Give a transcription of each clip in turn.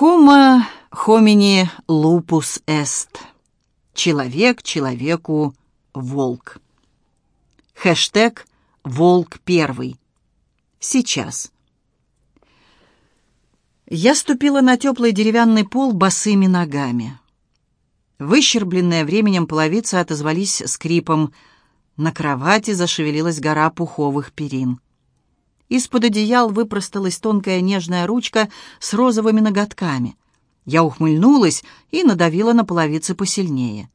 Homo homini lupus est. Человек человеку волк. Хэштег «Волк первый». Сейчас. Я ступила на теплый деревянный пол босыми ногами. Выщербленные временем половицы отозвались скрипом. На кровати зашевелилась гора пуховых перин. Из-под одеял выпросталась тонкая нежная ручка с розовыми ноготками. Я ухмыльнулась и надавила на половицы посильнее.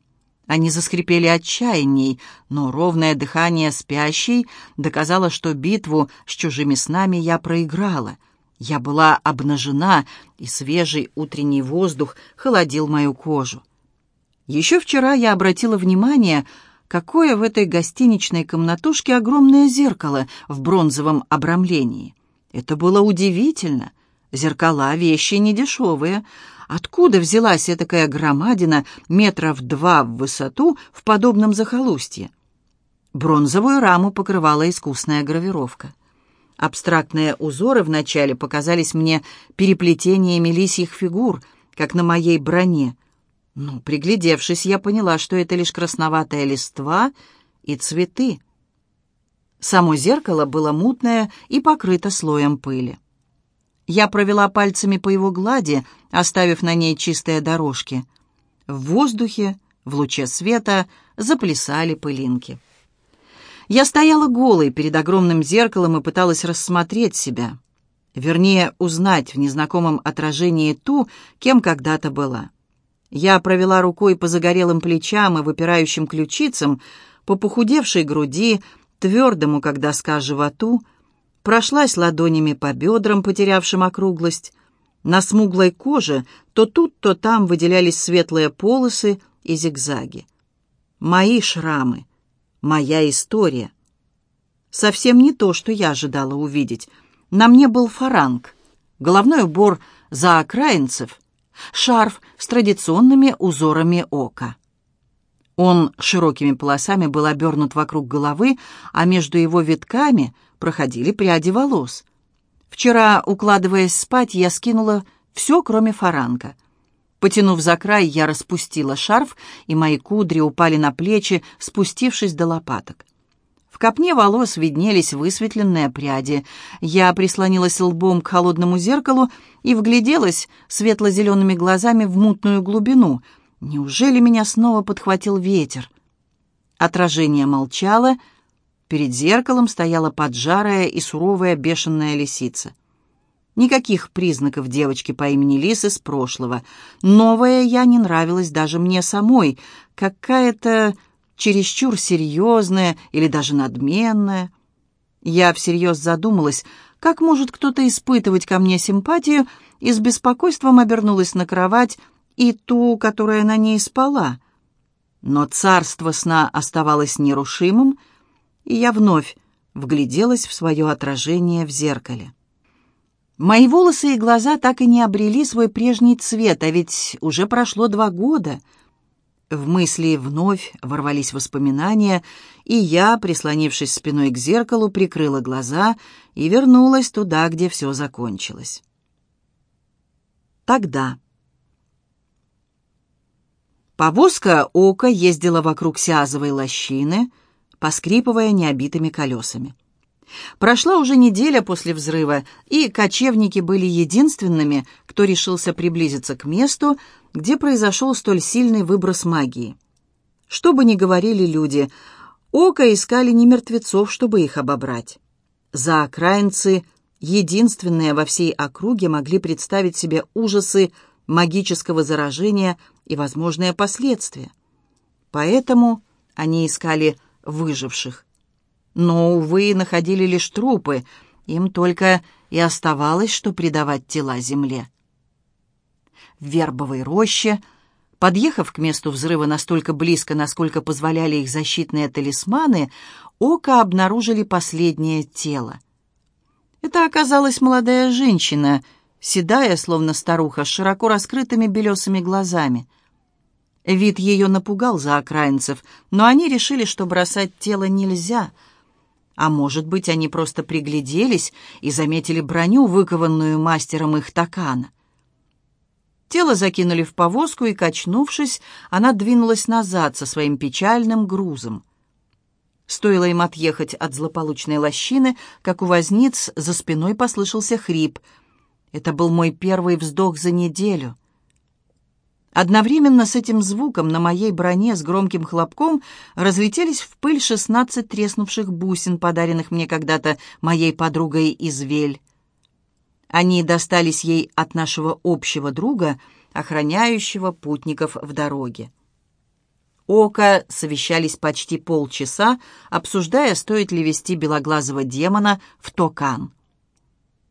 Они заскрипели отчаянней, но ровное дыхание спящей доказало, что битву с чужими снами я проиграла. Я была обнажена, и свежий утренний воздух холодил мою кожу. Еще вчера я обратила внимание, какое в этой гостиничной комнатушке огромное зеркало в бронзовом обрамлении. Это было удивительно. Зеркала — вещи недешевые. Откуда взялась такая громадина метров два в высоту в подобном захолустье? Бронзовую раму покрывала искусная гравировка. Абстрактные узоры вначале показались мне переплетениями лисьих фигур, как на моей броне. Но, приглядевшись, я поняла, что это лишь красноватая листва и цветы. Само зеркало было мутное и покрыто слоем пыли. Я провела пальцами по его глади, оставив на ней чистые дорожки. В воздухе, в луче света, заплясали пылинки. Я стояла голой перед огромным зеркалом и пыталась рассмотреть себя. Вернее, узнать в незнакомом отражении ту, кем когда-то была. Я провела рукой по загорелым плечам и выпирающим ключицам, по похудевшей груди, твердому, как доска, животу — прошлась ладонями по бедрам, потерявшим округлость. На смуглой коже то тут, то там выделялись светлые полосы и зигзаги. Мои шрамы, моя история. Совсем не то, что я ожидала увидеть. На мне был фаранг, головной убор за окраинцев, шарф с традиционными узорами ока. Он широкими полосами был обернут вокруг головы, а между его витками проходили пряди волос. Вчера, укладываясь спать, я скинула все, кроме фаранка. Потянув за край, я распустила шарф, и мои кудри упали на плечи, спустившись до лопаток. В копне волос виднелись высветленные пряди. Я прислонилась лбом к холодному зеркалу и вгляделась светло-зелеными глазами в мутную глубину — Неужели меня снова подхватил ветер? Отражение молчало. Перед зеркалом стояла поджарая и суровая бешеная лисица. Никаких признаков девочки по имени Лис из прошлого. Новая я не нравилась даже мне самой. Какая-то чересчур серьезная или даже надменная. Я всерьез задумалась, как может кто-то испытывать ко мне симпатию, и с беспокойством обернулась на кровать, и ту, которая на ней спала. Но царство сна оставалось нерушимым, и я вновь вгляделась в свое отражение в зеркале. Мои волосы и глаза так и не обрели свой прежний цвет, а ведь уже прошло два года. В мысли вновь ворвались воспоминания, и я, прислонившись спиной к зеркалу, прикрыла глаза и вернулась туда, где все закончилось. Тогда... Повозка Ока ездила вокруг Сиазовой лощины, поскрипывая необитыми колесами. Прошла уже неделя после взрыва, и кочевники были единственными, кто решился приблизиться к месту, где произошел столь сильный выброс магии. Что бы ни говорили люди, Ока искали не мертвецов, чтобы их обобрать. За окраинцы, единственные во всей округе, могли представить себе ужасы магического заражения и возможные последствия. Поэтому они искали выживших. Но, увы, находили лишь трупы, им только и оставалось, что предавать тела земле. В вербовой роще, подъехав к месту взрыва настолько близко, насколько позволяли их защитные талисманы, Ока обнаружили последнее тело. Это оказалась молодая женщина — седая, словно старуха, с широко раскрытыми белесыми глазами. Вид ее напугал за окраинцев, но они решили, что бросать тело нельзя. А может быть, они просто пригляделись и заметили броню, выкованную мастером их такана. Тело закинули в повозку, и, качнувшись, она двинулась назад со своим печальным грузом. Стоило им отъехать от злополучной лощины, как у возниц за спиной послышался хрип. Это был мой первый вздох за неделю. Одновременно с этим звуком на моей броне с громким хлопком разлетелись в пыль шестнадцать треснувших бусин, подаренных мне когда-то моей подругой из Вель. Они достались ей от нашего общего друга, охраняющего путников в дороге. Ока совещались почти полчаса, обсуждая, стоит ли вести белоглазого демона в Токан.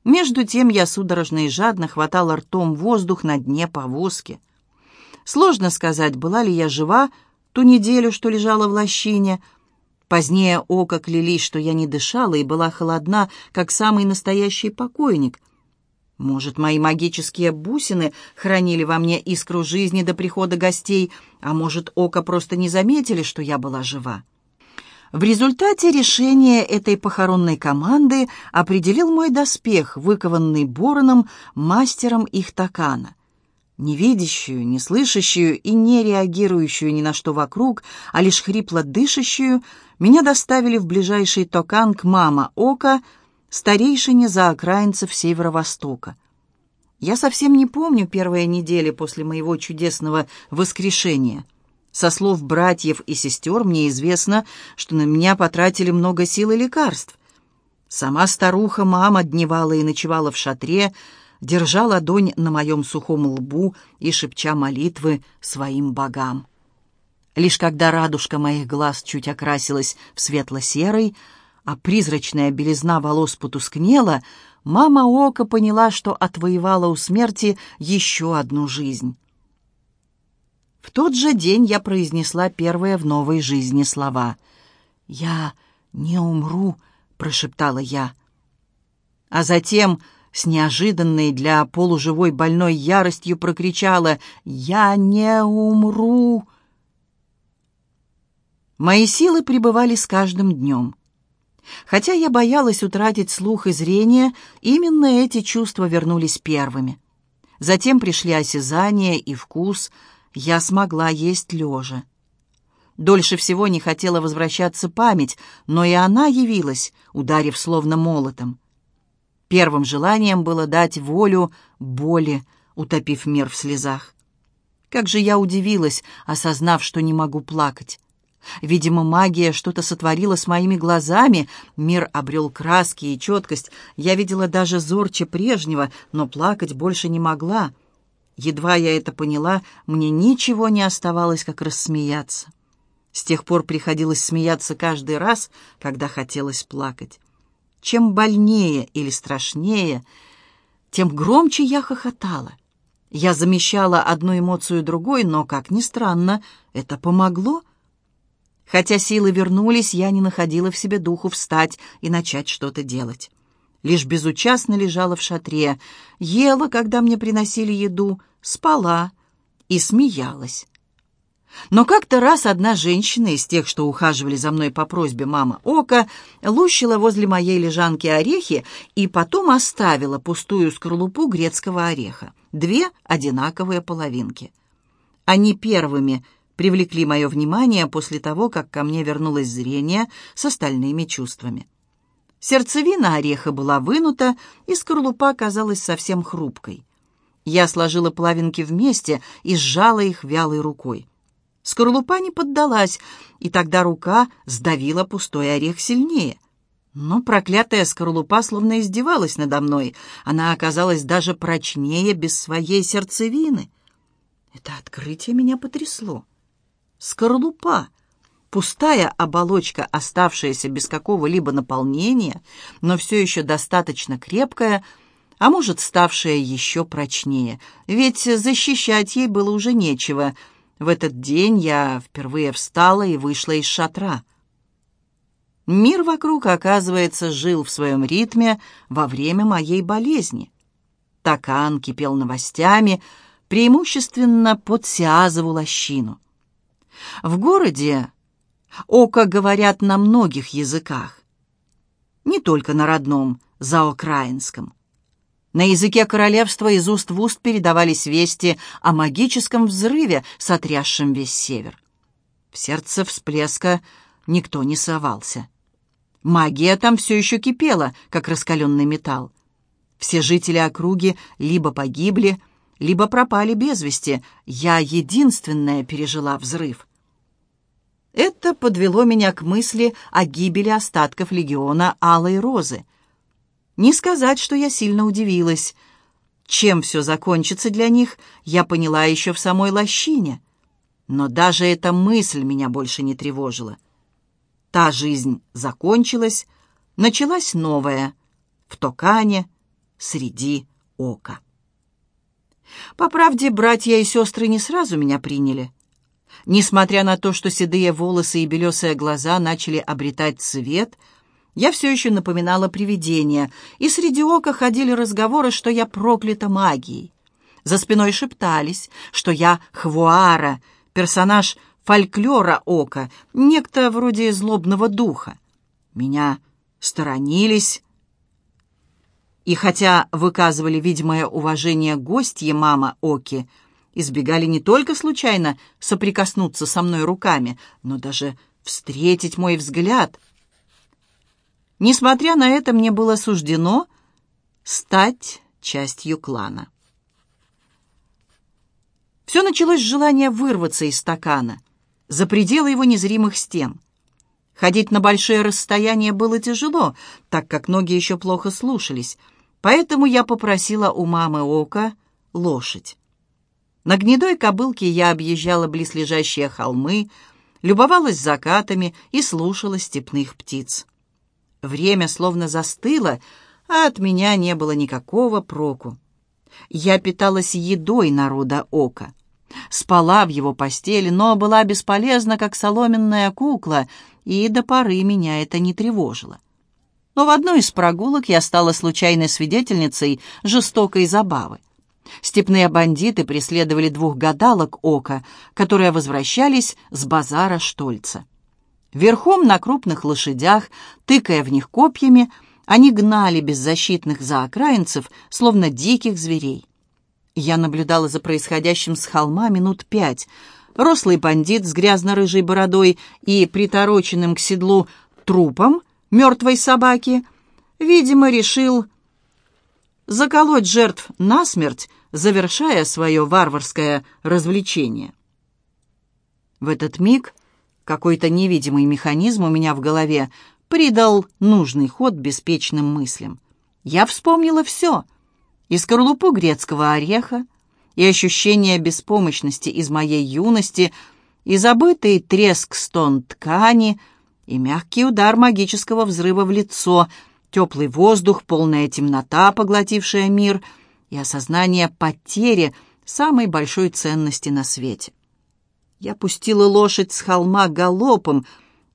Между тем я судорожно и жадно хватала ртом воздух на дне повозки — Сложно сказать, была ли я жива ту неделю, что лежала в лощине. Позднее око клялись, что я не дышала и была холодна, как самый настоящий покойник. Может, мои магические бусины хранили во мне искру жизни до прихода гостей, а может, око просто не заметили, что я была жива. В результате решения этой похоронной команды определил мой доспех, выкованный Бороном, мастером их такана — невидящую, не слышащую и не реагирующую ни на что вокруг, а лишь хрипло дышащую, меня доставили в ближайший токан к мама Ока, старейшине за окраинцев Северо-Востока. Я совсем не помню первые недели после моего чудесного воскрешения. Со слов братьев и сестер мне известно, что на меня потратили много сил и лекарств. Сама старуха-мама дневала и ночевала в шатре, держа ладонь на моем сухом лбу и шепча молитвы своим богам. Лишь когда радужка моих глаз чуть окрасилась в светло-серый, а призрачная белизна волос потускнела, мама Ока поняла, что отвоевала у смерти еще одну жизнь. В тот же день я произнесла первые в новой жизни слова. «Я не умру», — прошептала я. А затем с неожиданной для полуживой больной яростью прокричала «Я не умру!». Мои силы пребывали с каждым днем. Хотя я боялась утратить слух и зрение, именно эти чувства вернулись первыми. Затем пришли осязание и вкус, я смогла есть лежа. Дольше всего не хотела возвращаться память, но и она явилась, ударив словно молотом. Первым желанием было дать волю боли, утопив мир в слезах. Как же я удивилась, осознав, что не могу плакать. Видимо, магия что-то сотворила с моими глазами, мир обрел краски и четкость, я видела даже зорче прежнего, но плакать больше не могла. Едва я это поняла, мне ничего не оставалось, как рассмеяться. С тех пор приходилось смеяться каждый раз, когда хотелось плакать. Чем больнее или страшнее, тем громче я хохотала. Я замещала одну эмоцию другой, но, как ни странно, это помогло. Хотя силы вернулись, я не находила в себе духу встать и начать что-то делать. Лишь безучастно лежала в шатре, ела, когда мне приносили еду, спала и смеялась. Но как-то раз одна женщина из тех, что ухаживали за мной по просьбе мама Ока, лущила возле моей лежанки орехи и потом оставила пустую скорлупу грецкого ореха. Две одинаковые половинки. Они первыми привлекли мое внимание после того, как ко мне вернулось зрение с остальными чувствами. Сердцевина ореха была вынута, и скорлупа казалась совсем хрупкой. Я сложила половинки вместе и сжала их вялой рукой. Скорлупа не поддалась, и тогда рука сдавила пустой орех сильнее. Но проклятая скорлупа словно издевалась надо мной. Она оказалась даже прочнее без своей сердцевины. Это открытие меня потрясло. Скорлупа, пустая оболочка, оставшаяся без какого-либо наполнения, но все еще достаточно крепкая, а может, ставшая еще прочнее, ведь защищать ей было уже нечего — в этот день я впервые встала и вышла из шатра. Мир вокруг, оказывается, жил в своем ритме во время моей болезни. Такан кипел новостями, преимущественно под Сиазову лощину. В городе око говорят на многих языках, не только на родном, заокраинском. На языке королевства из уст в уст передавались вести о магическом взрыве, сотрясшем весь север. В сердце всплеска никто не совался. Магия там все еще кипела, как раскаленный металл. Все жители округи либо погибли, либо пропали без вести. Я единственная пережила взрыв. Это подвело меня к мысли о гибели остатков легиона Алой Розы. Не сказать, что я сильно удивилась. Чем все закончится для них, я поняла еще в самой лощине. Но даже эта мысль меня больше не тревожила. Та жизнь закончилась, началась новая, в Токане, среди ока. По правде, братья и сестры не сразу меня приняли. Несмотря на то, что седые волосы и белесые глаза начали обретать цвет, я все еще напоминала привидение, и среди ока ходили разговоры, что я проклята магией. За спиной шептались, что я Хвуара, персонаж фольклора ока, некто вроде злобного духа. Меня сторонились, и хотя выказывали видимое уважение гостье мама Оки, избегали не только случайно соприкоснуться со мной руками, но даже встретить мой взгляд. Несмотря на это, мне было суждено стать частью клана. Все началось с желания вырваться из стакана, за пределы его незримых стен. Ходить на большие расстояния было тяжело, так как ноги еще плохо слушались, поэтому я попросила у мамы Ока лошадь. На гнедой кобылке я объезжала близлежащие холмы, любовалась закатами и слушала степных птиц. Время словно застыло, а от меня не было никакого проку. Я питалась едой народа Ока. Спала в его постели, но была бесполезна, как соломенная кукла, и до поры меня это не тревожило. Но в одной из прогулок я стала случайной свидетельницей жестокой забавы. Степные бандиты преследовали двух гадалок Ока, которые возвращались с базара Штольца. Верхом на крупных лошадях, тыкая в них копьями, они гнали беззащитных заокраинцев, словно диких зверей. Я наблюдала за происходящим с холма минут пять. Рослый бандит с грязно-рыжей бородой и притороченным к седлу трупом мертвой собаки, видимо, решил заколоть жертв насмерть, завершая свое варварское развлечение. В этот миг какой-то невидимый механизм у меня в голове придал нужный ход беспечным мыслям. Я вспомнила все. И скорлупу грецкого ореха, и ощущение беспомощности из моей юности, и забытый треск стон ткани, и мягкий удар магического взрыва в лицо — теплый воздух, полная темнота, поглотившая мир, и осознание потери самой большой ценности на свете. Я пустила лошадь с холма галопом,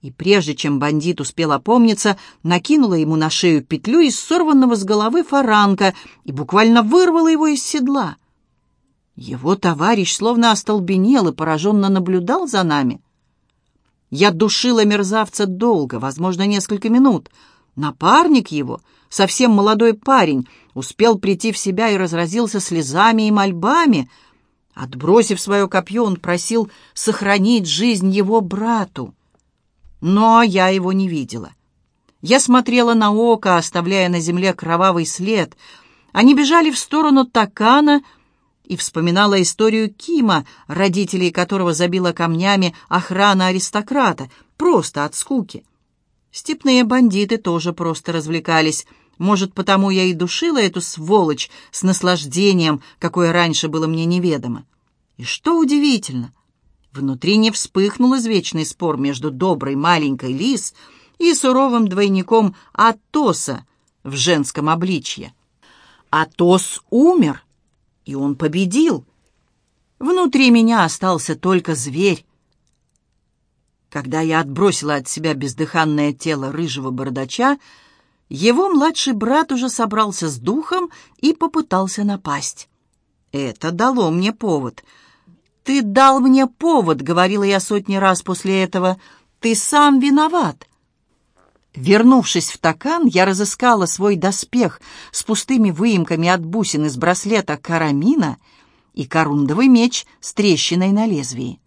и прежде чем бандит успел опомниться, накинула ему на шею петлю из сорванного с головы фаранка и буквально вырвала его из седла. Его товарищ словно остолбенел и пораженно наблюдал за нами. Я душила мерзавца долго, возможно, несколько минут — Напарник его, совсем молодой парень, успел прийти в себя и разразился слезами и мольбами. Отбросив свое копье, он просил сохранить жизнь его брату. Но я его не видела. Я смотрела на око, оставляя на земле кровавый след. Они бежали в сторону Такана и вспоминала историю Кима, родителей которого забила камнями охрана аристократа, просто от скуки. Степные бандиты тоже просто развлекались. Может, потому я и душила эту сволочь с наслаждением, какое раньше было мне неведомо. И что удивительно, внутри не вспыхнул извечный спор между доброй маленькой лис и суровым двойником Атоса в женском обличье. Атос умер, и он победил. Внутри меня остался только зверь, когда я отбросила от себя бездыханное тело рыжего бородача, его младший брат уже собрался с духом и попытался напасть. Это дало мне повод. «Ты дал мне повод», — говорила я сотни раз после этого. «Ты сам виноват». Вернувшись в Такан, я разыскала свой доспех с пустыми выемками от бусин из браслета карамина и корундовый меч с трещиной на лезвии.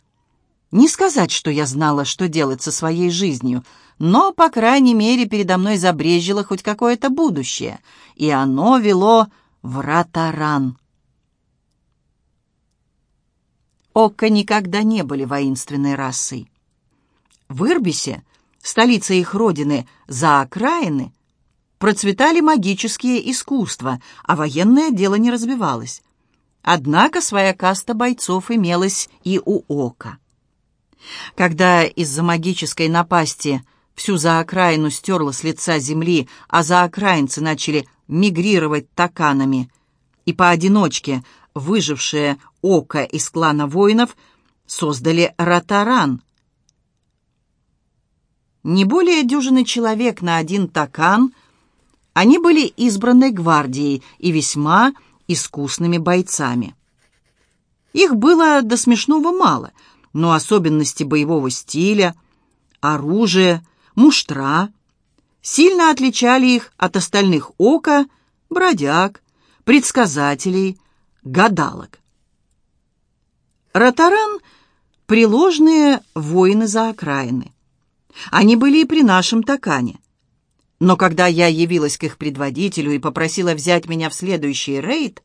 Не сказать, что я знала, что делать со своей жизнью, но, по крайней мере, передо мной забрежило хоть какое-то будущее, и оно вело в Ратаран. Окка никогда не были воинственной расой. В Ирбисе, столице их родины, за окраины, процветали магические искусства, а военное дело не развивалось. Однако своя каста бойцов имелась и у Ока. Когда из-за магической напасти всю заокраину стерло с лица земли, а заокраинцы начали мигрировать таканами, и поодиночке выжившие Ока из клана воинов создали Ротаран. Не более дюжины человек на один такан, они были избранной гвардией и весьма искусными бойцами. Их было до смешного мало, но особенности боевого стиля, оружия, муштра сильно отличали их от остальных ока, бродяг, предсказателей, гадалок. Ротаран — приложные воины за окраины. Они были и при нашем Такане. Но когда я явилась к их предводителю и попросила взять меня в следующий рейд,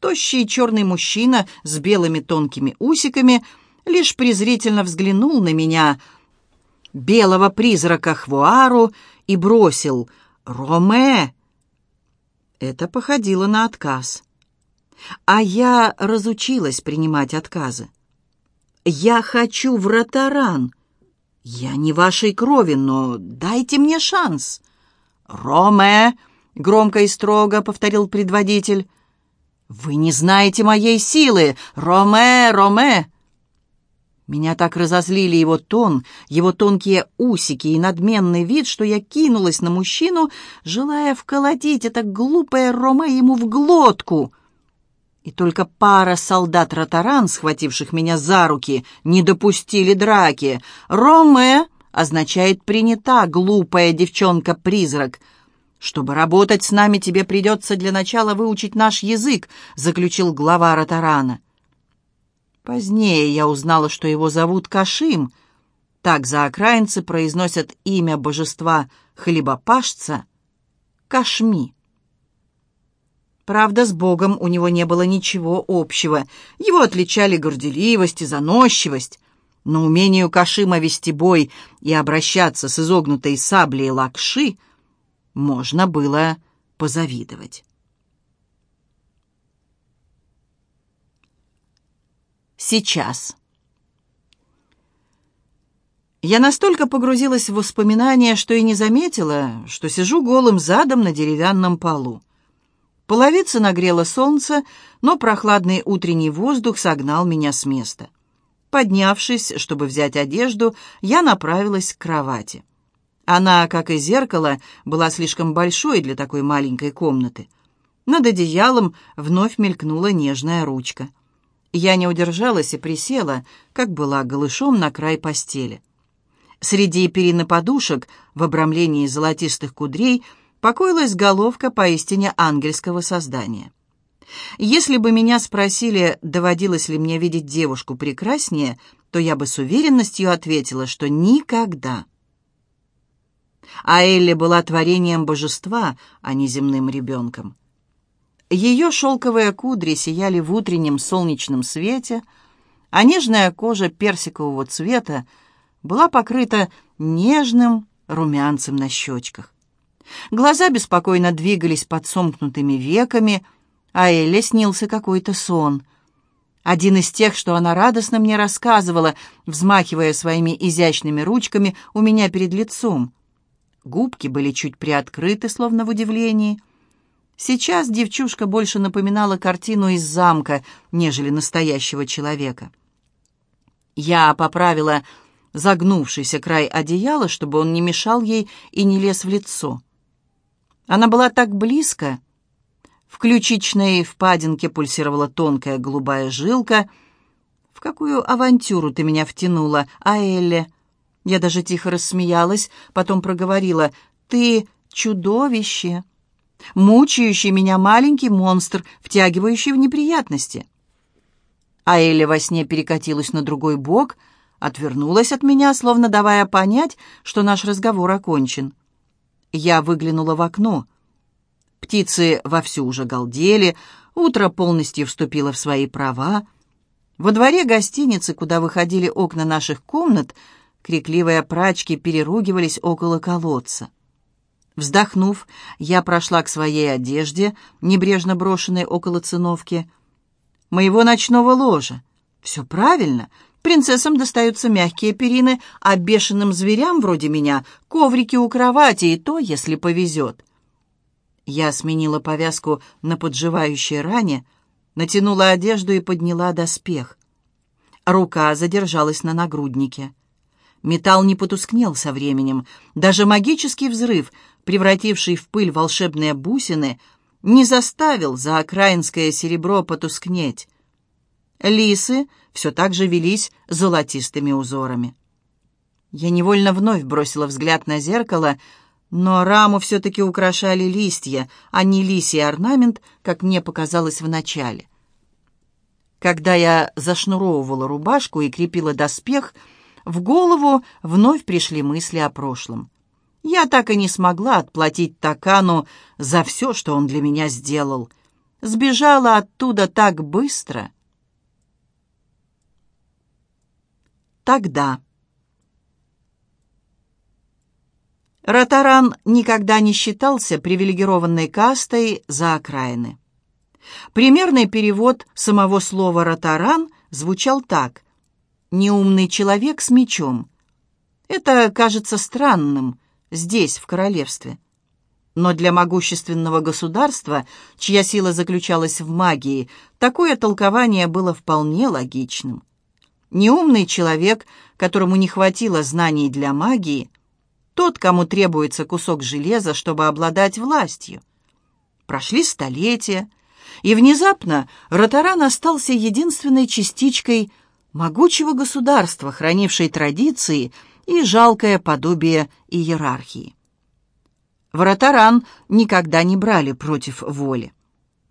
тощий черный мужчина с белыми тонкими усиками лишь презрительно взглянул на меня, белого призрака Хвуару, и бросил «Роме!». Это походило на отказ. А я разучилась принимать отказы. «Я хочу в Ротаран. Я не вашей крови, но дайте мне шанс». «Роме!» — громко и строго повторил предводитель. «Вы не знаете моей силы! Роме! Роме!» Меня так разозлили его тон, его тонкие усики и надменный вид, что я кинулась на мужчину, желая вколотить это глупое Роме ему в глотку. И только пара солдат-ротаран, схвативших меня за руки, не допустили драки. «Роме!» означает «принята, глупая девчонка-призрак». «Чтобы работать с нами, тебе придется для начала выучить наш язык», — заключил глава Ротарана. Позднее я узнала, что его зовут Кашим. Так заокраинцы произносят имя божества хлебопашца Кашми. Правда, с Богом у него не было ничего общего. Его отличали горделивость и заносчивость. Но умению Кашима вести бой и обращаться с изогнутой саблей лакши можно было позавидовать. Сейчас. Я настолько погрузилась в воспоминания, что и не заметила, что сижу голым задом на деревянном полу. Половица нагрела солнце, но прохладный утренний воздух согнал меня с места. Поднявшись, чтобы взять одежду, я направилась к кровати. Она, как и зеркало, была слишком большой для такой маленькой комнаты. Над одеялом вновь мелькнула нежная ручка. Я не удержалась и присела, как была голышом на край постели. Среди перины подушек, в обрамлении золотистых кудрей, покоилась головка поистине ангельского создания. Если бы меня спросили, доводилось ли мне видеть девушку прекраснее, то я бы с уверенностью ответила, что никогда. А Элли была творением божества, а не земным ребенком. Ее шелковые кудри сияли в утреннем солнечном свете, а нежная кожа персикового цвета была покрыта нежным румянцем на щечках. Глаза беспокойно двигались под сомкнутыми веками — а Элле снился какой-то сон. Один из тех, что она радостно мне рассказывала, взмахивая своими изящными ручками у меня перед лицом. Губки были чуть приоткрыты, словно в удивлении. Сейчас девчушка больше напоминала картину из замка, нежели настоящего человека. Я поправила загнувшийся край одеяла, чтобы он не мешал ей и не лез в лицо. Она была так близко, в ключичной впадинке пульсировала тонкая голубая жилка. «В какую авантюру ты меня втянула, Аэлле?» Я даже тихо рассмеялась, потом проговорила «Ты чудовище!» Мучающий меня маленький монстр, втягивающий в неприятности. А во сне перекатилась на другой бок, отвернулась от меня, словно давая понять, что наш разговор окончен. Я выглянула в окно. Птицы вовсю уже галдели, утро полностью вступило в свои права. Во дворе гостиницы, куда выходили окна наших комнат, крикливые прачки переругивались около колодца. Вздохнув, я прошла к своей одежде, небрежно брошенной около циновки. Моего ночного ложа. Все правильно. Принцессам достаются мягкие перины, а бешеным зверям вроде меня коврики у кровати, и то, если повезет. Я сменила повязку на подживающей ране, натянула одежду и подняла доспех. Рука задержалась на нагруднике. Металл не потускнел со временем. Даже магический взрыв, превративший в пыль волшебные бусины, не заставил заокраинское серебро потускнеть. Лисы все так же велись золотистыми узорами. Я невольно вновь бросила взгляд на зеркало, но раму все-таки украшали листья, а не лисий орнамент, как мне показалось вначале. Когда я зашнуровывала рубашку и крепила доспех, в голову вновь пришли мысли о прошлом. Я так и не смогла отплатить Такану за все, что он для меня сделал. Сбежала оттуда так быстро. Тогда. Ротаран никогда не считался привилегированной кастой за окраины. Примерный перевод самого слова «ротаран» звучал так «неумный человек с мечом». Это кажется странным здесь, в королевстве. Но для могущественного государства, чья сила заключалась в магии, такое толкование было вполне логичным. Неумный человек, которому не хватило знаний для магии, тот, кому требуется кусок железа, чтобы обладать властью. Прошли столетия, и внезапно Ротаран остался единственной частичкой могучего государства, хранившей традиции и жалкое подобие иерархии. В Ротаран никогда не брали против воли.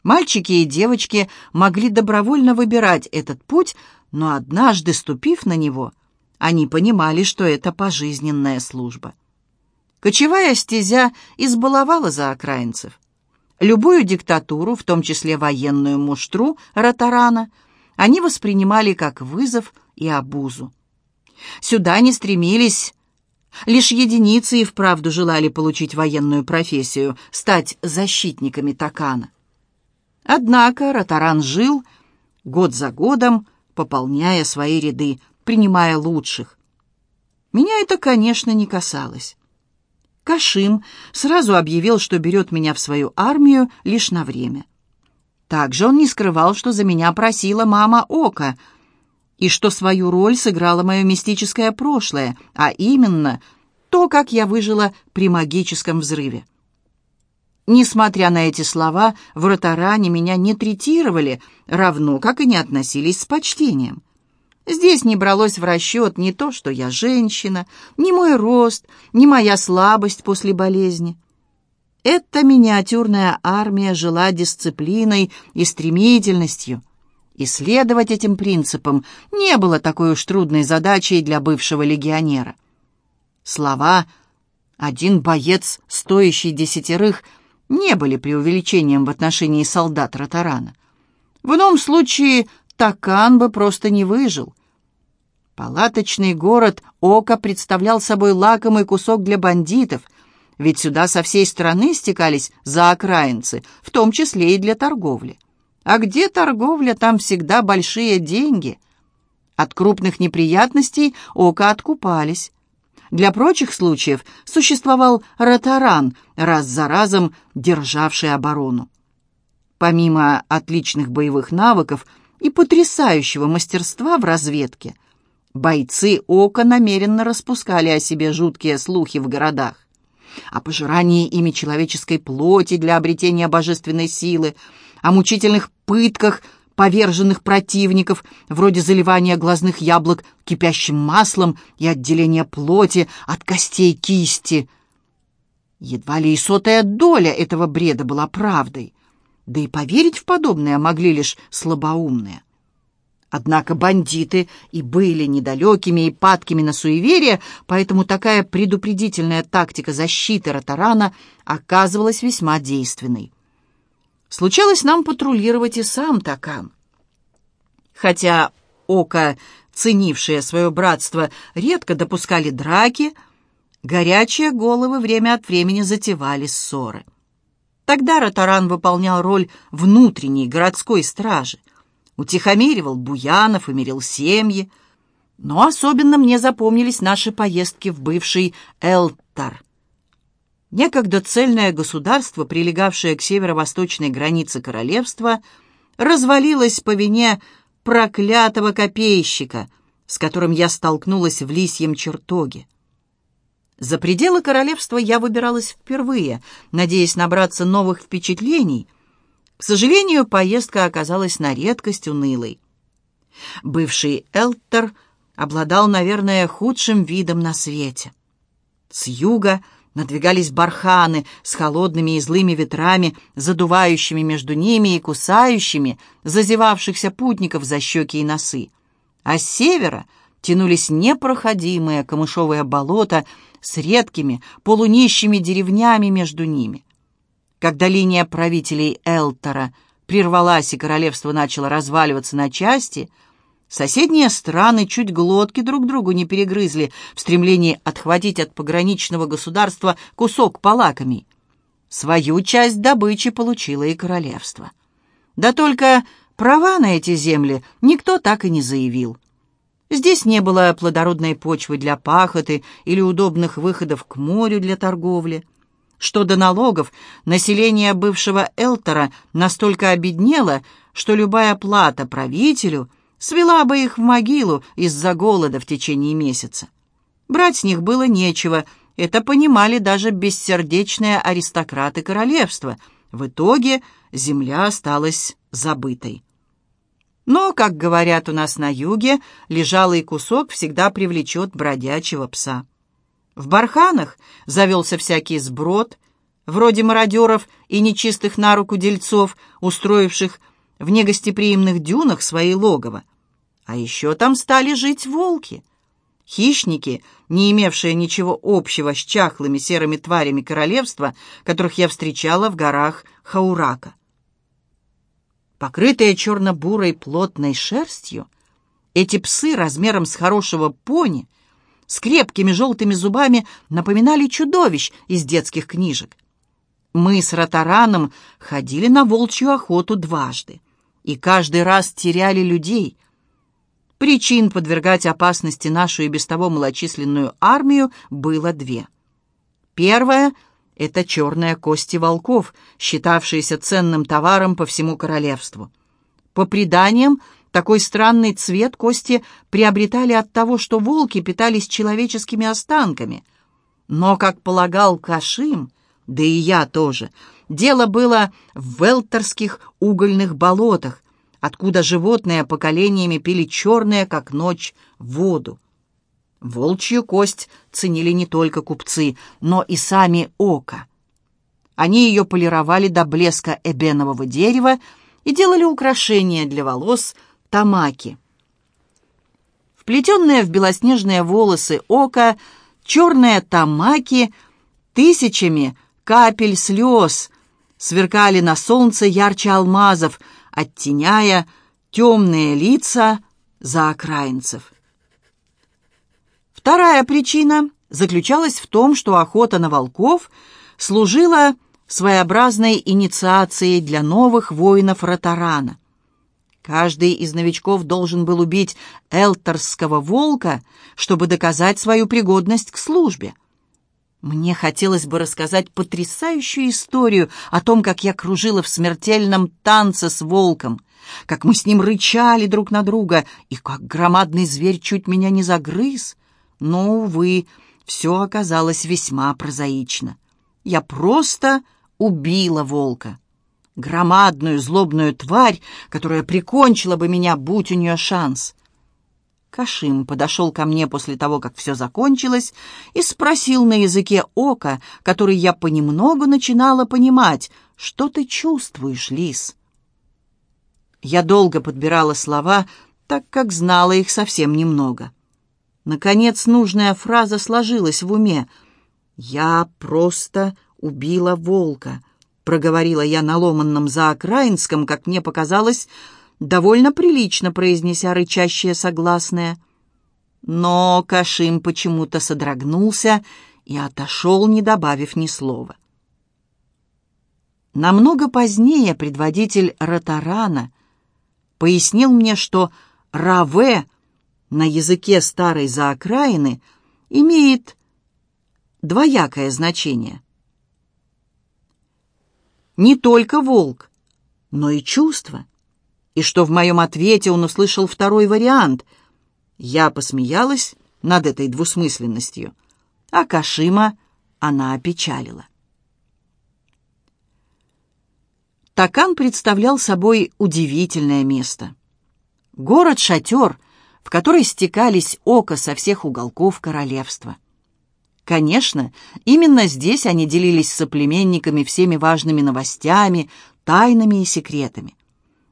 Мальчики и девочки могли добровольно выбирать этот путь, но однажды, ступив на него, они понимали, что это пожизненная служба. Кочевая стезя избаловала за окраинцев. Любую диктатуру, в том числе военную муштру Ротарана, они воспринимали как вызов и обузу. Сюда не стремились Лишь единицы и вправду желали получить военную профессию, стать защитниками Такана. Однако Ротаран жил год за годом, пополняя свои ряды, принимая лучших. Меня это, конечно, не касалось. Кашим сразу объявил, что берет меня в свою армию лишь на время. Также он не скрывал, что за меня просила мама Ока, и что свою роль сыграло мое мистическое прошлое, а именно то, как я выжила при магическом взрыве. Несмотря на эти слова, в Ротаране меня не третировали, равно как и не относились с почтением. Здесь не бралось в расчет ни то, что я женщина, ни мой рост, ни моя слабость после болезни. Эта миниатюрная армия жила дисциплиной и стремительностью. Исследовать этим принципам не было такой уж трудной задачей для бывшего легионера. Слова «один боец, стоящий десятерых» не были преувеличением в отношении солдат Ротарана. В ином случае Такан бы просто не выжил. Палаточный город Ока представлял собой лакомый кусок для бандитов, ведь сюда со всей страны стекались заокраинцы, в том числе и для торговли. А где торговля, там всегда большие деньги. От крупных неприятностей Ока откупались. Для прочих случаев существовал ротаран, раз за разом державший оборону. Помимо отличных боевых навыков и потрясающего мастерства в разведке – Бойцы Ока намеренно распускали о себе жуткие слухи в городах. О пожирании ими человеческой плоти для обретения божественной силы, о мучительных пытках, поверженных противников, вроде заливания глазных яблок кипящим маслом и отделения плоти от костей кисти. Едва ли и сотая доля этого бреда была правдой, да и поверить в подобное могли лишь слабоумные. Однако бандиты и были недалекими и падкими на суеверие, поэтому такая предупредительная тактика защиты Ротарана оказывалась весьма действенной. Случалось нам патрулировать и сам Такан. Хотя око, ценившее свое братство, редко допускали драки, горячие головы время от времени затевали ссоры. Тогда Ротаран выполнял роль внутренней городской стражи, утихомиривал буянов и мирил семьи, но особенно мне запомнились наши поездки в бывший Элтар — Некогда цельное государство, прилегавшее к северо-восточной границе королевства, развалилось по вине проклятого копейщика, с которым я столкнулась в лисьем чертоге. За пределы королевства я выбиралась впервые, надеясь набраться новых впечатлений. К сожалению, поездка оказалась на редкость унылой. Бывший Элтер обладал, наверное, худшим видом на свете. С юга — Надвигались барханы с холодными и злыми ветрами, задувающими между ними и кусающими зазевавшихся путников за щеки и носы. А с севера тянулись непроходимые камышовые болота с редкими полунищими деревнями между ними. Когда линия правителей Элтора прервалась и королевство начало разваливаться на части — Соседние страны чуть глотки друг другу не перегрызли в стремлении отхватить от пограничного государства кусок полакомей. Свою часть добычи получило и королевство. Да только права на эти земли никто так и не заявил. Здесь не было плодородной почвы для пахоты или удобных выходов к морю для торговли. Что до налогов, население бывшего Элтора настолько обеднело, что любая плата правителю – свела бы их в могилу из-за голода в течение месяца. Брать с них было нечего, это понимали даже бессердечные аристократы королевства. В итоге земля осталась забытой. Но, как говорят у нас на юге, лежалый кусок всегда привлечет бродячего пса. В барханах завелся всякий сброд, вроде мародеров и нечистых на руку дельцов, устроивших в негостеприимных дюнах свои логово. А еще там стали жить волки. Хищники, не имевшие ничего общего с чахлыми серыми тварями королевства, которых я встречала в горах Хаурака. Покрытые черно-бурой плотной шерстью, эти псы размером с хорошего пони, с крепкими желтыми зубами, напоминали чудовищ из детских книжек. Мы с Ротараном ходили на волчью охоту дважды и каждый раз теряли людей. Причин подвергать опасности нашу и без того малочисленную армию было две. Первая — это черные кости волков, считавшиеся ценным товаром по всему королевству. По преданиям, такой странный цвет кости приобретали от того, что волки питались человеческими останками. Но, как полагал Кашим, да и я тоже — Дело было в велтерских угольных болотах, откуда животные поколениями пили черные, как ночь, воду. Волчью кость ценили не только купцы, но и сами ока. Они ее полировали до блеска эбенового дерева и делали украшения для волос тамаки. Вплетенные в белоснежные волосы ока, черные тамаки тысячами капель слез сверкали на солнце ярче алмазов, оттеняя темные лица заокраинцев. Вторая причина заключалась в том, что охота на волков служила своеобразной инициацией для новых воинов Ротарана. Каждый из новичков должен был убить элтерского волка, чтобы доказать свою пригодность к службе. Мне хотелось бы рассказать потрясающую историю о том, как я кружила в смертельном танце с волком, как мы с ним рычали друг на друга, и как громадный зверь чуть меня не загрыз. Но, увы, все оказалось весьма прозаично. Я просто убила волка. громадную злобную тварь, которая прикончила бы меня, будь у нее шанс. Кашим подошел ко мне после того, как все закончилось, и спросил на языке ока, который я понемногу начинала понимать, что ты чувствуешь, лис. Я долго подбирала слова, так как знала их совсем немного. Наконец нужная фраза сложилась в уме. «Я просто убила волка», — проговорила я на ломанном заокраинском, как мне показалось, довольно прилично произнеся рычащее согласное. Но Кашим почему-то содрогнулся и отошел, не добавив ни слова. Намного позднее предводитель Ротарана пояснил мне, что «раве» на языке старой заокраины имеет двоякое значение. Не только волк, но и чувство. И что в моем ответе он услышал второй вариант. Я посмеялась над этой двусмысленностью, а Кашима она опечалила. Такан представлял собой удивительное место. Город-шатер — в которой стекались око со всех уголков королевства. Конечно, именно здесь они делились с соплеменниками всеми важными новостями, тайнами и секретами.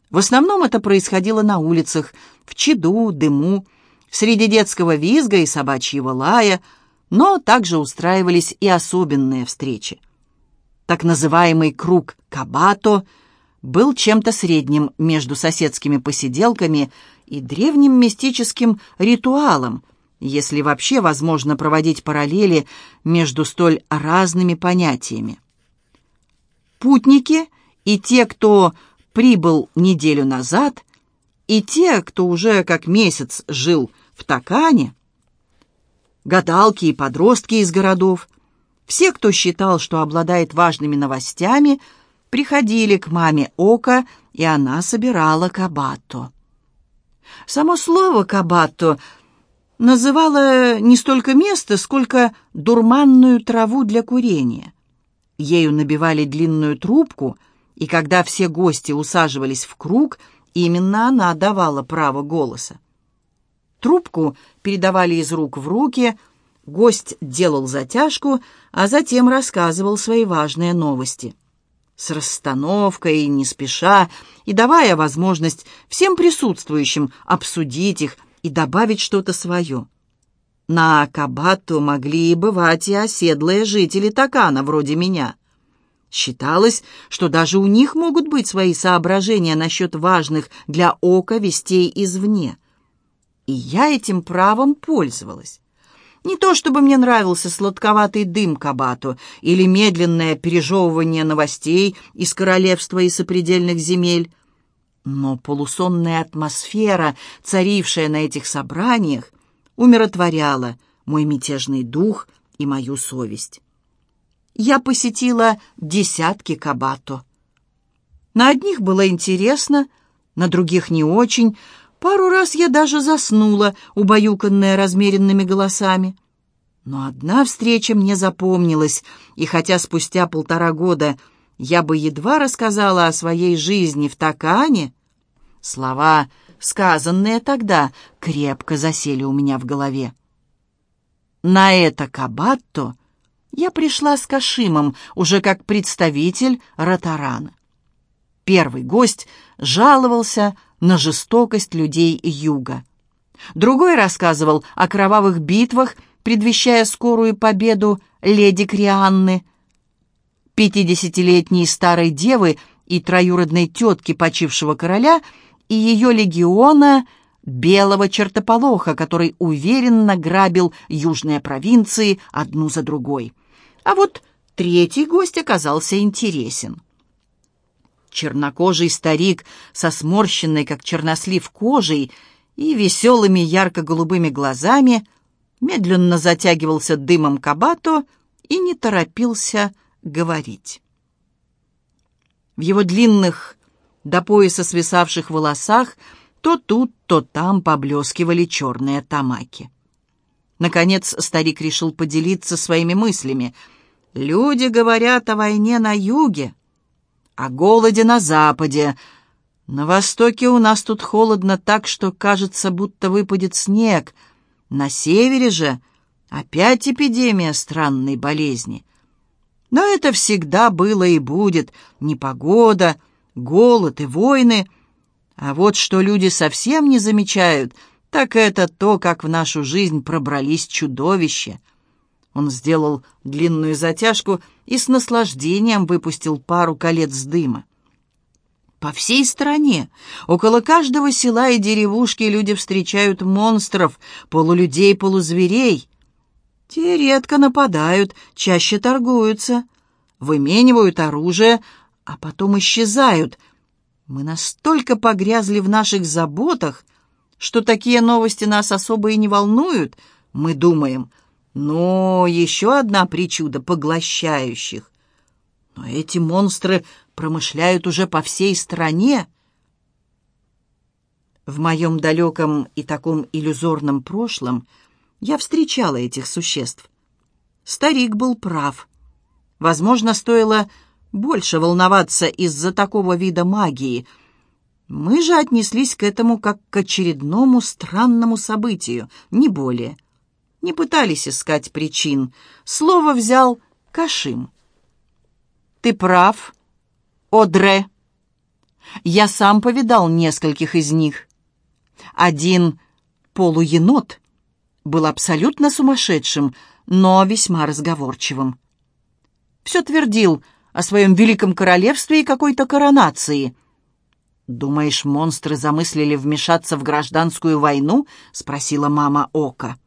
В основном это происходило на улицах, в чаду, дыму, среди детского визга и собачьего лая, но также устраивались и особенные встречи. Так называемый круг Кабато был чем-то средним между соседскими посиделками и древним мистическим ритуалом, если вообще возможно проводить параллели между столь разными понятиями. Путники и те, кто прибыл неделю назад, и те, кто уже как месяц жил в Такане, гадалки и подростки из городов, все, кто считал, что обладает важными новостями, приходили к маме Ока, и она собирала кабатто. Само слово «кабатто» называло не столько место, сколько дурманную траву для курения. Ею набивали длинную трубку, и когда все гости усаживались в круг, именно она давала право голоса. Трубку передавали из рук в руки, гость делал затяжку, а затем рассказывал свои важные новости с расстановкой, не спеша, и давая возможность всем присутствующим обсудить их и добавить что-то свое. На Кабату могли и бывать и оседлые жители Такана, вроде меня. Считалось, что даже у них могут быть свои соображения насчет важных для ока вестей извне. И я этим правом пользовалась. Не то чтобы мне нравился сладковатый дым кабату или медленное пережевывание новостей из королевства и сопредельных земель, но полусонная атмосфера, царившая на этих собраниях, умиротворяла мой мятежный дух и мою совесть. Я посетила десятки кабато. На одних было интересно, на других не очень, Пару раз я даже заснула, убаюканная размеренными голосами. Но одна встреча мне запомнилась, и хотя спустя полтора года я бы едва рассказала о своей жизни в Такане, слова, сказанные тогда, крепко засели у меня в голове. На это Кабатто я пришла с Кашимом уже как представитель Ротарана. Первый гость жаловался на жестокость людей юга. Другой рассказывал о кровавых битвах, предвещая скорую победу леди Крианны, пятидесятилетней старой девы и троюродной тетки почившего короля и ее легиона белого чертополоха, который уверенно грабил южные провинции одну за другой. А вот третий гость оказался интересен. Чернокожий старик со сморщенной, как чернослив, кожей и веселыми ярко-голубыми глазами медленно затягивался дымом кабато и не торопился говорить. В его длинных, до пояса свисавших волосах то тут, то там поблескивали черные тамаки. Наконец старик решил поделиться своими мыслями. «Люди говорят о войне на юге, о голоде на Западе. На Востоке у нас тут холодно так, что кажется, будто выпадет снег. На севере же опять эпидемия странной болезни. Но это всегда было и будет. Непогода, голод и войны. А вот что люди совсем не замечают, так это то, как в нашу жизнь пробрались чудовища. Он сделал длинную затяжку и с наслаждением выпустил пару колец дыма. По всей стране, около каждого села и деревушки люди встречают монстров, полулюдей-полузверей. Те редко нападают, чаще торгуются, выменивают оружие, а потом исчезают. Мы настолько погрязли в наших заботах, что такие новости нас особо и не волнуют. Мы думаем, ну, еще одна причуда поглощающих. Но эти монстры промышляют уже по всей стране. В моем далеком и таком иллюзорном прошлом я встречала этих существ. Старик был прав. Возможно, стоило больше волноваться из-за такого вида магии. Мы же отнеслись к этому как к очередному странному событию, не более. Не пытались искать причин. Слово взял Кашим. «Ты прав, Одре. Я сам повидал нескольких из них. Один полуенот был абсолютно сумасшедшим, но весьма разговорчивым. Все твердил о своем великом королевстве и какой-то коронации. «Думаешь, монстры замыслили вмешаться в гражданскую войну?» — спросила мама Ока.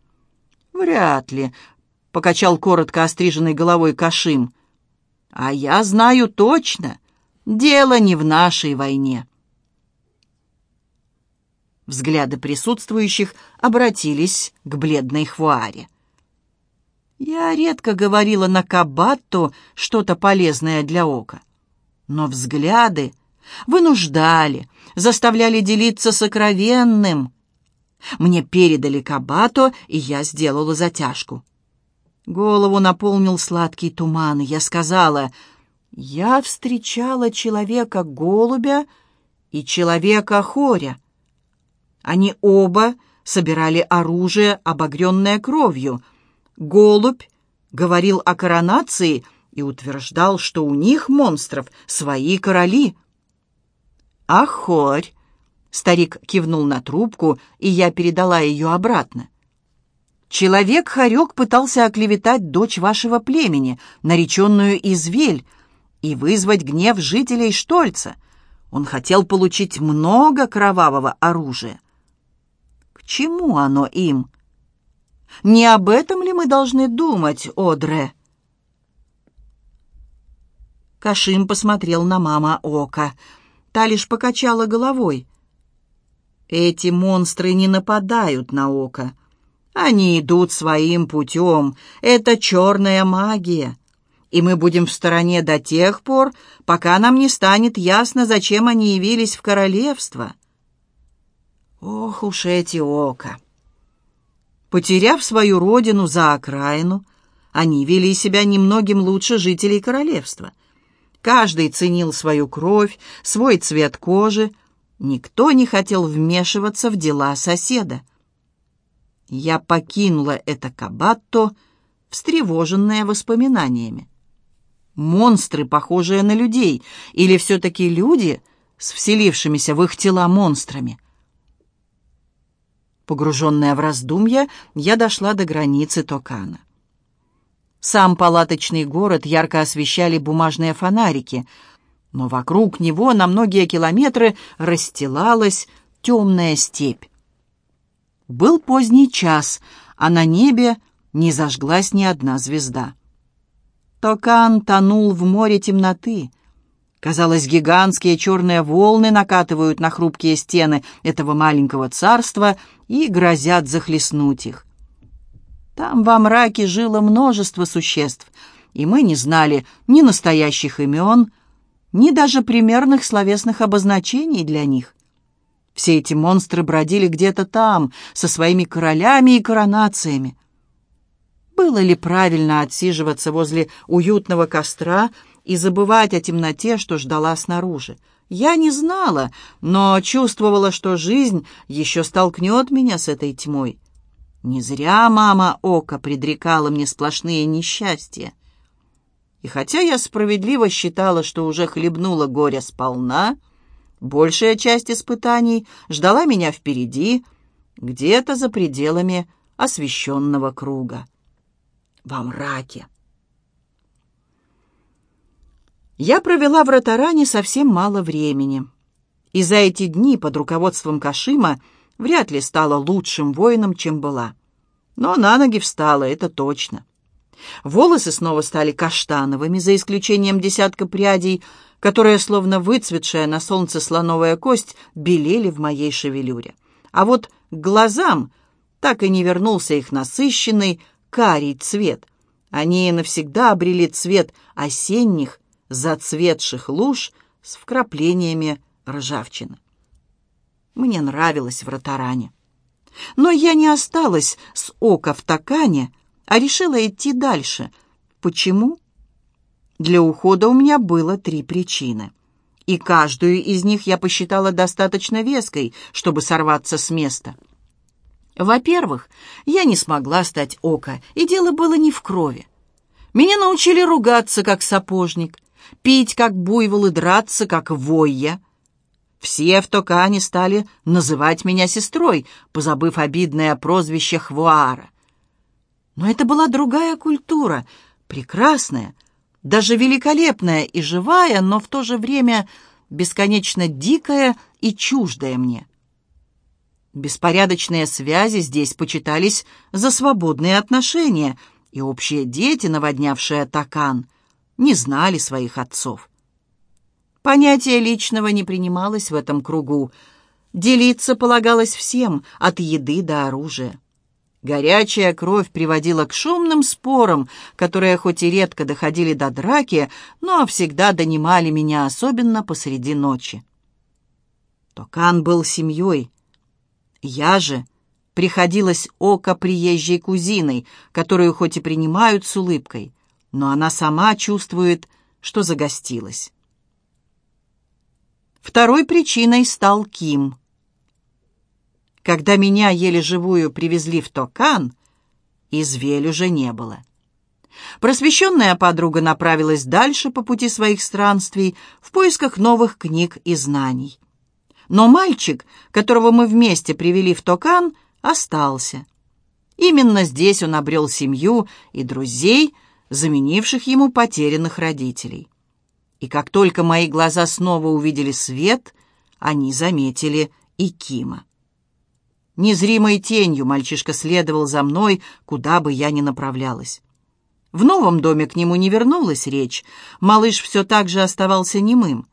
«Вряд ли», — покачал коротко остриженной головой Кашим. «А я знаю точно, дело не в нашей войне». Взгляды присутствующих обратились к бледной Хвуаре. Я редко говорила на Кабатту что-то полезное для ока. Но взгляды вынуждали, заставляли делиться сокровенным. Мне передали Кабато, и я сделала затяжку. Голову наполнил сладкий туман, и я сказала, «Я встречала человека-голубя и человека-хоря. Они оба собирали оружие, обогренное кровью — Голубь говорил о коронации и утверждал, что у них, монстров, свои короли. «Ахорь!» — старик кивнул на трубку, и я передала ее обратно. «Человек-хорек пытался оклеветать дочь вашего племени, нареченную Извель, и вызвать гнев жителей Штольца. Он хотел получить много кровавого оружия. К чему оно им?» Не об этом ли мы должны думать, Одре?» Кашим посмотрел на мама Ока. Та лишь покачала головой. «Эти монстры не нападают на Ока. Они идут своим путем. Это черная магия. И мы будем в стороне до тех пор, пока нам не станет ясно, зачем они явились в королевство». «Ох уж эти Ока!» Потеряв свою родину за окраину, они вели себя немногим лучше жителей королевства. Каждый ценил свою кровь, свой цвет кожи. Никто не хотел вмешиваться в дела соседа. Я покинула это кабатто, встревоженная воспоминаниями. Монстры, похожие на людей, или все-таки люди с вселившимися в их тела монстрами — Погруженная в раздумья, я дошла до границы Токана. Сам палаточный город ярко освещали бумажные фонарики, но вокруг него на многие километры расстилалась темная степь. Был поздний час, а на небе не зажглась ни одна звезда. Токан тонул в море темноты. Казалось, гигантские черные волны накатывают на хрупкие стены этого маленького царства и грозят захлестнуть их. Там во мраке жило множество существ, и мы не знали ни настоящих имен, ни даже примерных словесных обозначений для них. Все эти монстры бродили где-то там, со своими королями и коронациями. Было ли правильно отсиживаться возле уютного костра и забывать о темноте, что ждала снаружи. Я не знала, но чувствовала, что жизнь еще столкнет меня с этой тьмой. Не зря мама Ока предрекала мне сплошные несчастья. И хотя я справедливо считала, что уже хлебнула горя сполна, большая часть испытаний ждала меня впереди, где-то за пределами освещенного круга. Во мраке. Я провела в Ротаране совсем мало времени. И за эти дни под руководством Кашима вряд ли стала лучшим воином, чем была. Но на ноги встала, это точно. Волосы снова стали каштановыми, за исключением десятка прядей, которые, словно выцветшая на солнце слоновая кость, белели в моей шевелюре. А вот глазам так и не вернулся их насыщенный карий цвет. Они навсегда обрели цвет осенних, зацветших луж с вкраплениями ржавчины. Мне нравилось в Ротаране. Но я не осталась с ока в такане, а решила идти дальше. Почему? Для ухода у меня было три причины. И каждую из них я посчитала достаточно веской, чтобы сорваться с места. Во-первых, я не смогла стать ока, и дело было не в крови. Меня научили ругаться, как сапожник — пить, как буйвол, и драться, как войя. Все в Токане стали называть меня сестрой, позабыв обидное прозвище Хвуара. Но это была другая культура, прекрасная, даже великолепная и живая, но в то же время бесконечно дикая и чуждая мне. Беспорядочные связи здесь почитались за свободные отношения, и общие дети, наводнявшие Токан — не знали своих отцов. Понятие личного не принималось в этом кругу. Делиться полагалось всем, от еды до оружия. Горячая кровь приводила к шумным спорам, которые хоть и редко доходили до драки, но всегда донимали меня, особенно посреди ночи. Токан был семьей. Я же приходилась око приезжей кузиной, которую хоть и принимают с улыбкой, но она сама чувствует, что загостилась. Второй причиной стал Ким. Когда меня еле живую привезли в Токан, извель уже не было. Просвещенная подруга направилась дальше по пути своих странствий в поисках новых книг и знаний. Но мальчик, которого мы вместе привели в Токан, остался. Именно здесь он обрел семью и друзей – заменивших ему потерянных родителей. И как только мои глаза снова увидели свет, они заметили и Кима. Незримой тенью мальчишка следовал за мной, куда бы я ни направлялась. В новом доме к нему не вернулась речь, малыш все так же оставался немым.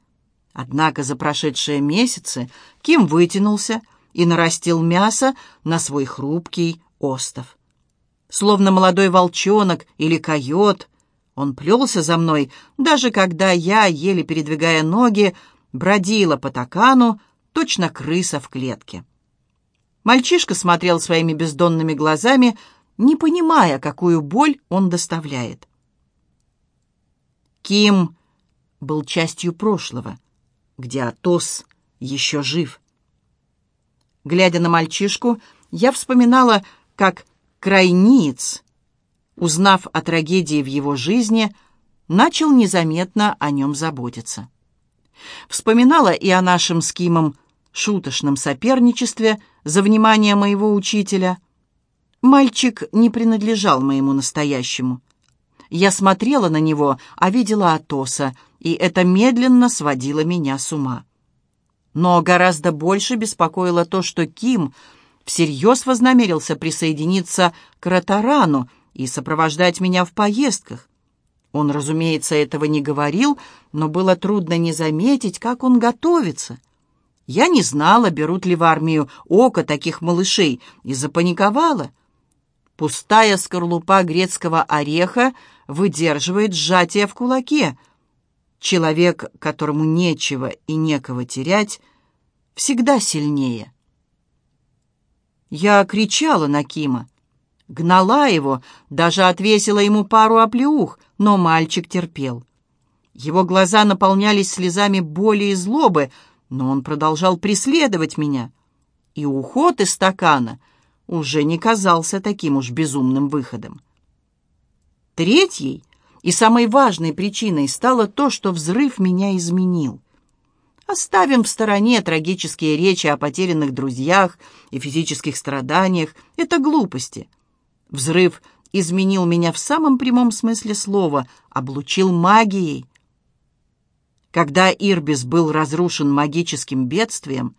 Однако за прошедшие месяцы Ким вытянулся и нарастил мясо на свой хрупкий остов. Словно молодой волчонок или койот, он плелся за мной, даже когда я, еле передвигая ноги, бродила по такану, точно крыса в клетке. Мальчишка смотрел своими бездонными глазами, не понимая, какую боль он доставляет. Ким был частью прошлого, где Атос еще жив. Глядя на мальчишку, я вспоминала, как Крайниц, узнав о трагедии в его жизни, начал незаметно о нем заботиться. Вспоминала и о нашем с Кимом шуточном соперничестве за внимание моего учителя. Мальчик не принадлежал моему настоящему. Я смотрела на него, а видела Атоса, и это медленно сводило меня с ума. Но гораздо больше беспокоило то, что Ким — всерьез вознамерился присоединиться к Ротарану и сопровождать меня в поездках. Он, разумеется, этого не говорил, но было трудно не заметить, как он готовится. Я не знала, берут ли в армию око таких малышей, и запаниковала. Пустая скорлупа грецкого ореха выдерживает сжатие в кулаке. Человек, которому нечего и некого терять, всегда сильнее. Я кричала на Кима, гнала его, даже отвесила ему пару оплеух, но мальчик терпел. Его глаза наполнялись слезами боли и злобы, но он продолжал преследовать меня. И уход из стакана уже не казался таким уж безумным выходом. Третьей и самой важной причиной стало то, что взрыв меня изменил. Оставим в стороне трагические речи о потерянных друзьях и физических страданиях. Это глупости. Взрыв изменил меня в самом прямом смысле слова, облучил магией. Когда Ирбис был разрушен магическим бедствием,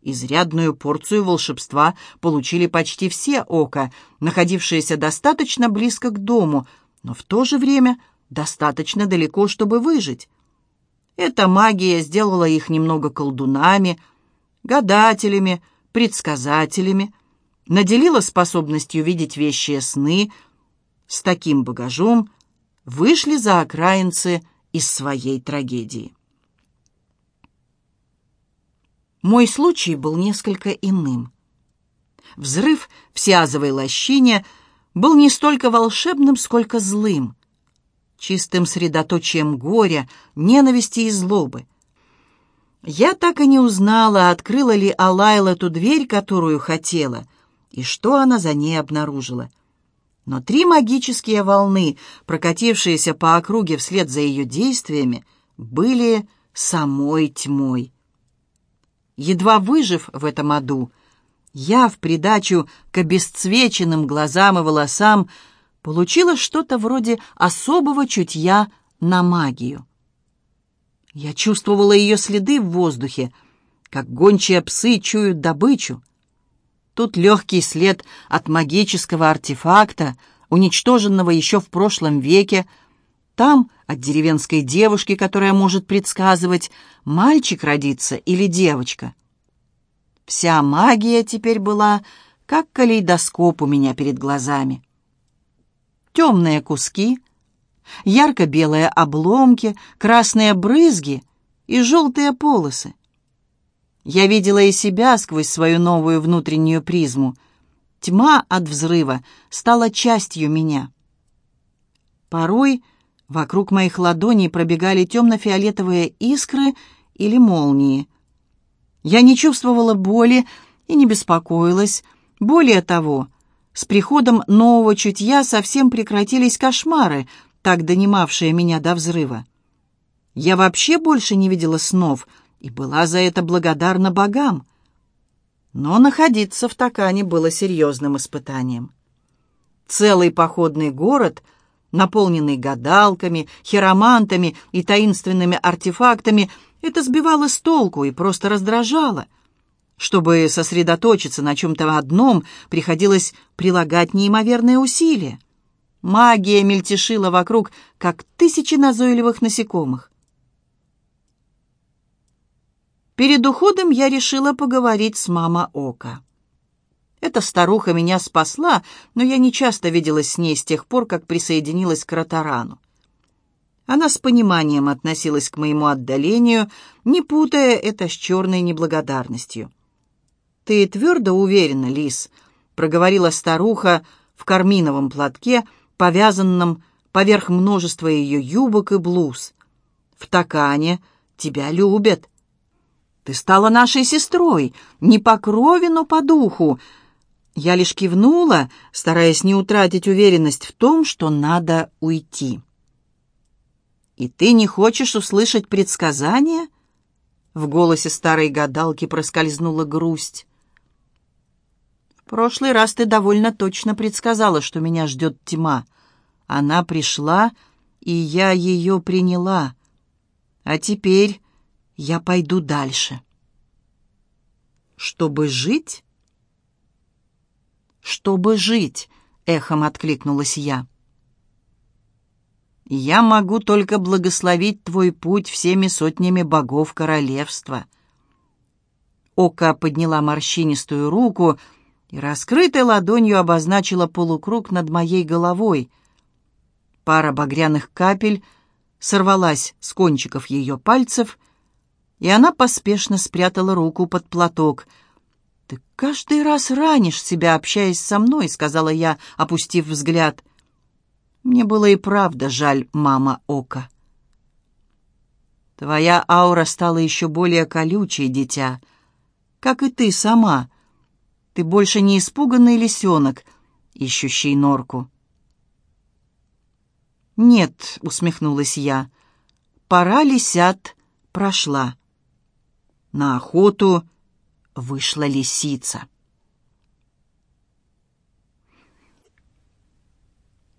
изрядную порцию волшебства получили почти все ока, находившиеся достаточно близко к дому, но в то же время достаточно далеко, чтобы выжить. Эта магия сделала их немного колдунами, гадателями, предсказателями, наделила способностью видеть вещие сны. С таким багажом вышли за окраинцы из своей трагедии. Мой случай был несколько иным. Взрыв в Сиазовой лощине был не столько волшебным, сколько злым чистым средоточием горя, ненависти и злобы. Я так и не узнала, открыла ли Алайла ту дверь, которую хотела, и что она за ней обнаружила. Но три магические волны, прокатившиеся по округе вслед за ее действиями, были самой тьмой. Едва выжив в этом аду, я в придачу к обесцвеченным глазам и волосам получила что-то вроде особого чутья на магию. Я чувствовала ее следы в воздухе, как гончие псы чуют добычу. Тут легкий след от магического артефакта, уничтоженного еще в прошлом веке, там от деревенской девушки, которая может предсказывать, мальчик родится или девочка. Вся магия теперь была как калейдоскоп у меня перед глазами темные куски, ярко-белые обломки, красные брызги и желтые полосы. Я видела и себя сквозь свою новую внутреннюю призму. Тьма от взрыва стала частью меня. Порой вокруг моих ладоней пробегали темно-фиолетовые искры или молнии. Я не чувствовала боли и не беспокоилась. Более того, с приходом нового чутья совсем прекратились кошмары, так донимавшие меня до взрыва. Я вообще больше не видела снов и была за это благодарна богам. Но находиться в Такане было серьезным испытанием. Целый походный город, наполненный гадалками, хиромантами и таинственными артефактами, это сбивало с толку и просто раздражало — чтобы сосредоточиться на чем-то одном, приходилось прилагать неимоверные усилия. Магия мельтешила вокруг, как тысячи назойливых насекомых. Перед уходом я решила поговорить с мама Ока. Эта старуха меня спасла, но я не часто виделась с ней с тех пор, как присоединилась к Ротарану. Она с пониманием относилась к моему отдалению, не путая это с черной неблагодарностью. «Ты твердо уверена, Лис?» — проговорила старуха в карминовом платке, повязанном поверх множества ее юбок и блуз. «В Такане тебя любят. Ты стала нашей сестрой, не по крови, но по духу». Я лишь кивнула, стараясь не утратить уверенность в том, что надо уйти. «И ты не хочешь услышать предсказания?» В голосе старой гадалки проскользнула грусть прошлый раз ты довольно точно предсказала, что меня ждет тьма. Она пришла, и я ее приняла. А теперь я пойду дальше. Чтобы жить? Чтобы жить, эхом откликнулась я. Я могу только благословить твой путь всеми сотнями богов королевства. Ока подняла морщинистую руку, и раскрытой ладонью обозначила полукруг над моей головой. Пара багряных капель сорвалась с кончиков ее пальцев, и она поспешно спрятала руку под платок. «Ты каждый раз ранишь себя, общаясь со мной», — сказала я, опустив взгляд. Мне было и правда жаль мама Ока. Твоя аура стала еще более колючей, дитя. Как и ты сама. Ты больше не испуганный лисенок, ищущий норку. «Нет», — усмехнулась я, — «пора лисят прошла». На охоту вышла лисица.